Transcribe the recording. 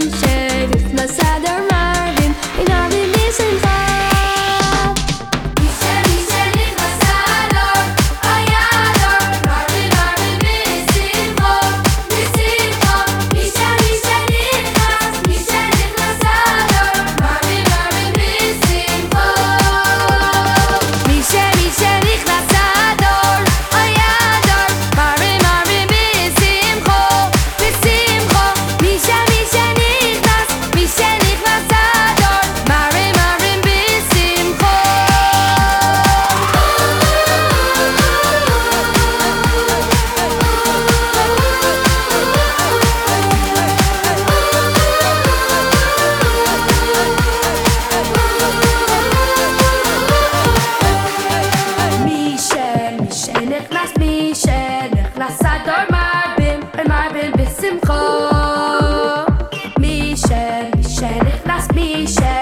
shade, it's my side. be.